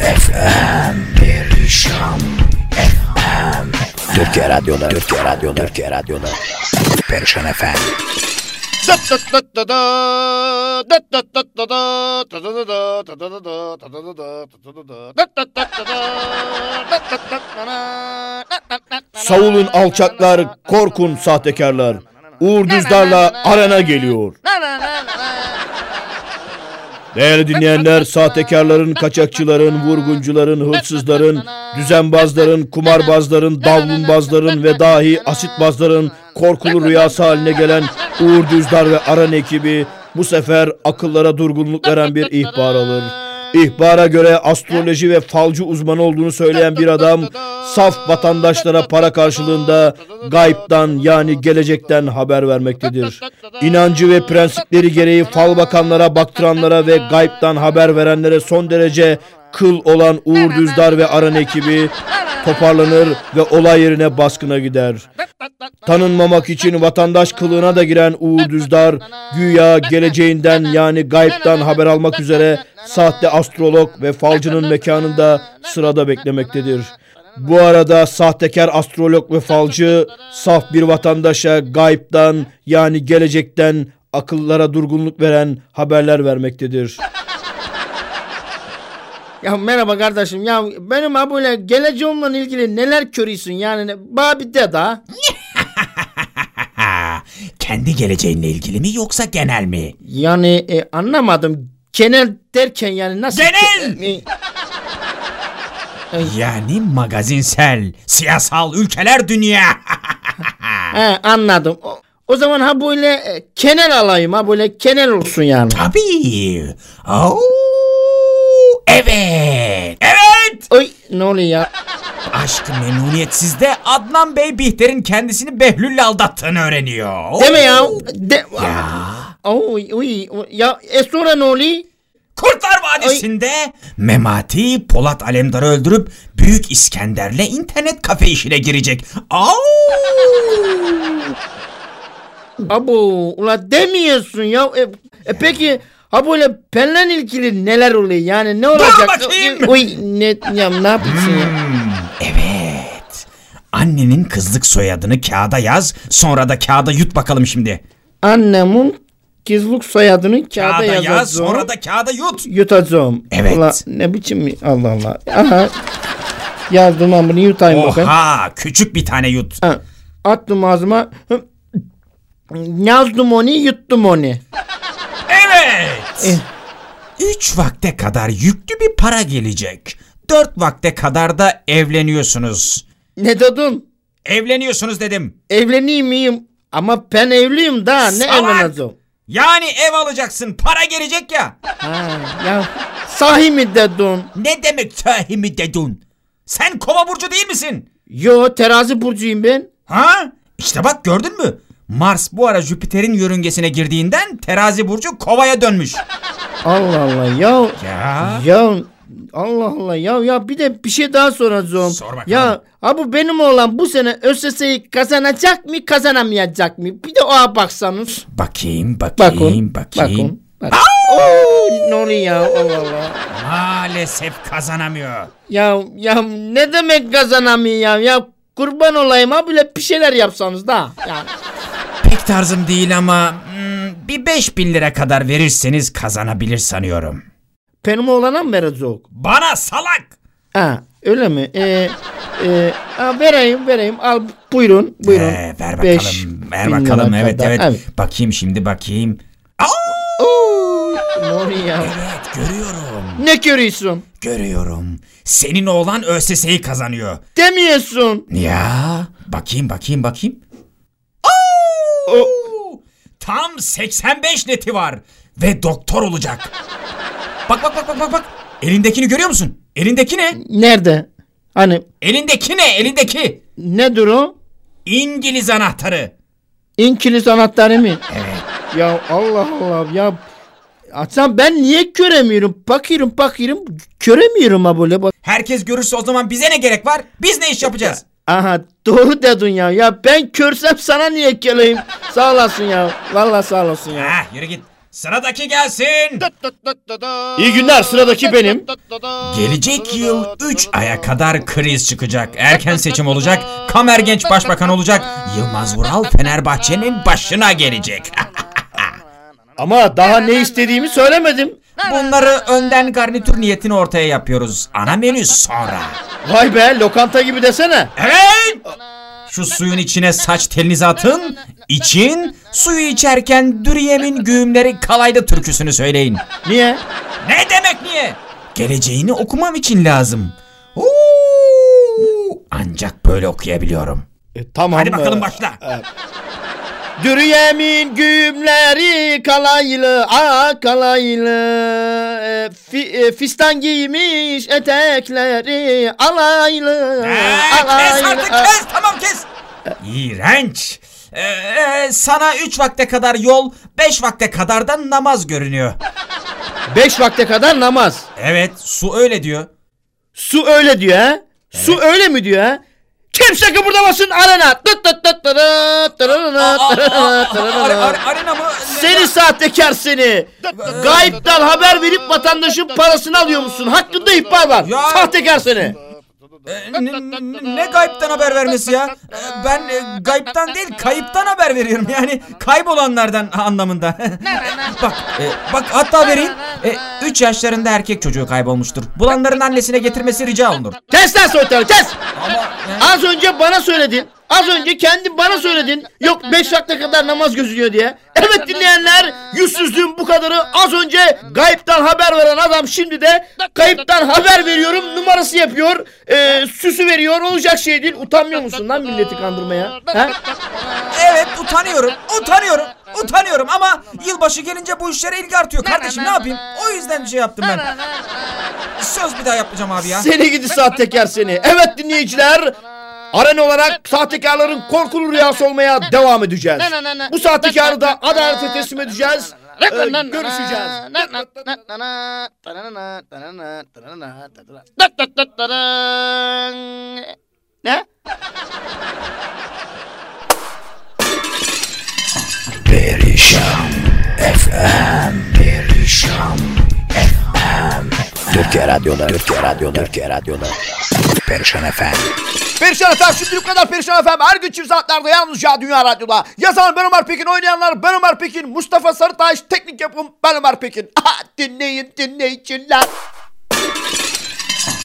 FM Perişan FM Türkiye Radyoları Türkiye Radyoları Türkiye Radyoları Perişan FM Savulun alçaklar, korkun sahtekarlar. Uğur Düzdar'la arena geliyor. Değerli dinleyenler, sahtekarların, kaçakçıların, vurguncuların, hırsızların, düzenbazların, kumarbazların, davlumbazların ve dahi asitbazların korkulu rüyası haline gelen Uğur Düzdar ve Aran ekibi bu sefer akıllara durgunluk veren bir ihbar alır. İhbara göre astroloji ve falcı uzmanı olduğunu söyleyen bir adam saf vatandaşlara para karşılığında gaybtan yani gelecekten haber vermektedir. İnancı ve prensipleri gereği fal bakanlara, baktıranlara ve gaybtan haber verenlere son derece kıl olan Uğur Düzdar ve Aran ekibi toparlanır ve olay yerine baskına gider. Tanınmamak için vatandaş kılığına da giren Uğur Düzdar güya geleceğinden yani gaybtan haber almak üzere sahte astrolog ve falcının mekanında sırada beklemektedir. Bu arada sahtekar astrolog ve falcı saf bir vatandaşa gaybtan yani gelecekten akıllara durgunluk veren haberler vermektedir. Ya merhaba kardeşim ya benim böyle geleceğimle ilgili neler körüyorsun yani bir de da. Kendi geleceğinle ilgili mi yoksa genel mi? Yani e, anlamadım genel derken yani nasıl? Genel! E, Yani magazinsel, siyasal ülkeler dünya. he, anladım. O, o zaman ha böyle e, kenel alayım ha böyle kenel olsun yani. Tabii. Oo, evet. Evet. Oy ne oluyor ya? Aşkı memnuniyetsizde Adnan Bey Bihter'in kendisini Behlül'le aldattığını öğreniyor. Deme ya. De, Ya. Oy, oy, oy, ya e sonra ne oluyor? Kurtlar Vadisi'nde Memati Polat Alemdar'ı öldürüp Büyük İskender'le internet kafe işine girecek. Au! Abo ula demiyorsun ya. E, e peki ha böyle benle ilgili neler oluyor yani ne olacak? bakayım. Oy ne ya ne yapıyorsun ya? Hmm, evet. Annenin kızlık soyadını kağıda yaz, sonra da kağıda yut bakalım şimdi. Annemin kızlık soyadını kağıda Kağıda yazacağım. yaz, sonra da kağıda yut. Yutacağım. Evet. Ula, ne biçim mi? Allah Allah. Aha. Yazdım ben bunu yutayım bakayım. Oha, küçük bir tane yut. Ha, Attım ağzıma. Yazdım onu yuttum onu. Evet. Eh. Üç vakte kadar yüklü bir para gelecek. Dört vakte kadar da evleniyorsunuz. Ne dedin? Evleniyorsunuz dedim. Evleneyim miyim? Ama ben evliyim daha ne Salak! evleneceğim? Yani ev alacaksın, para gelecek ya. Ha, ya sahi mi dedin? Ne demek sahimi dedin? Sen kova burcu değil misin? Yo terazi burcuyum ben. Ha? İşte bak gördün mü? Mars bu ara Jüpiter'in yörüngesine girdiğinden terazi burcu kovaya dönmüş. Allah Allah ya. Ya. Ya Allah Allah ya ya bir de bir şey daha soracağım. Sor bakalım. Ya ha bu benim oğlan bu sene ÖSS'yi kazanacak mı kazanamayacak mı? Bir de oğa baksanız. Bakayım, bakayım, Bakın. bakayım. Bakın. bakın. Oo, ne oluyor ya Allah Allah. Maalesef kazanamıyor. Ya ya ne demek kazanamıyor ya? Ya kurban olayım ha bile bir şeyler yapsanız da. Ya. Pek tarzım değil ama hmm, bir 5000 lira kadar verirseniz kazanabilir sanıyorum. Benim oğlana mı verecek? Bana salak! Ha öyle mi? Ee, e, ha, vereyim vereyim al buyurun buyurun. Ee, ver Beş bakalım, ver bin bakalım. lira Evet, kadar. evet Bakayım şimdi bakayım. Oo, ne oluyor ya? Evet görüyorum. Ne görüyorsun? Görüyorum. Senin oğlan ÖSS'yi kazanıyor. Demiyorsun. Ya bakayım bakayım bakayım. O, Tam 85 neti var ve doktor olacak. Bak bak bak bak bak bak. Elindekini görüyor musun? Elindeki ne? nerede? Hani Elindeki ne? Elindeki. nedir o? İngiliz anahtarı. İngiliz anahtarı mı? Evet. Ya Allah Allah ya. Aslında ben niye göremiyorum? Bakıyorum bakıyorum göremiyorum ha böyle. Bak. Herkes görürse o zaman bize ne gerek var? Biz ne iş yapacağız? Aha doğru dedin ya. Ya ben körsem sana niye geleyim? sağ olasın ya. Vallahi sağ olasın ya. Ha, yürü git. Sıradaki gelsin. İyi günler sıradaki benim. Gelecek yıl 3 aya kadar kriz çıkacak. Erken seçim olacak. Kamer Genç Başbakan olacak. Yılmaz Vural Fenerbahçe'nin başına gelecek. Ama daha ne istediğimi söylemedim. Bunları önden garnitür niyetini ortaya yapıyoruz. Ana menü sonra. Vay be lokanta gibi desene. Evet. Şu suyun içine saç telinizi atın. İçin. Suyu içerken Dürüyem'in güğümleri kalaydı türküsünü söyleyin. Niye? Ne demek niye? Geleceğini okumam için lazım. Uuu, ancak böyle okuyabiliyorum. E, tamam. Hadi bakalım e, başla. Dürüyemin güğümleri kalaylı, aa kalaylı. E, fi, e, fistan giymiş etekleri alaylı, Ee, kes alaylı. artık kes tamam kes. İğrenç. Ee, sana üç vakte kadar yol, beş vakte kadar da namaz görünüyor. Beş vakte kadar namaz. Evet, su öyle diyor. Su öyle diyor ha? Su öyle mi diyor ha? Kimse kıpırdamasın arena. Arena mı? Seni sahtekar seni. Gayipten haber verip vatandaşın parasını alıyor musun? Hakkında ihbar var. Ya- Sahtekar seni. Ee, ne, ne- gayipten haber vermesi ya? Ee, Ben e, gayipten değil kayıptan haber veriyorum yani kaybolanlardan anlamında. bak e, bak hatta vereyim. 3 yaşlarında erkek çocuğu kaybolmuştur. Bulanların annesine getirmesi rica olunur. Kes lan soytarı kes. Ama e, Az önce bana söyledin. Az önce kendin bana söyledin. Yok beş vakte kadar namaz gözüküyor diye. Evet dinleyenler yüzsüzlüğün bu kadarı az önce gayipten haber veren adam şimdi de kayıptan haber veriyorum numarası yapıyor. Ee, süsü veriyor olacak şey değil. Utanmıyor musun lan milleti kandırmaya? Ha? evet utanıyorum. Utanıyorum. Utanıyorum ama yılbaşı gelince bu işlere ilgi artıyor kardeşim ne yapayım? O yüzden bir şey yaptım ben. Söz bir daha yapmayacağım abi ya. Seni gidi sahtekar seni. Evet dinleyiciler. Arena olarak sahtekarların korkulu rüyası olmaya devam edeceğiz. Bu sahtekarı da adalete teslim edeceğiz. Ee, görüşeceğiz. Türkiye Radyo'da Türkiye Radyo'da Türkiye Radyo'da Perişan FM Perişan Efem şimdi bu kadar Perişan Efem her gün çift saatlerde yalnızca Dünya Radyo'da. Yazan ben Ömer Pekin, oynayanlar ben Ömer Pekin, Mustafa Sarıtaş, teknik yapım ben Ömer Pekin. Aha, dinleyin dinleyiciler.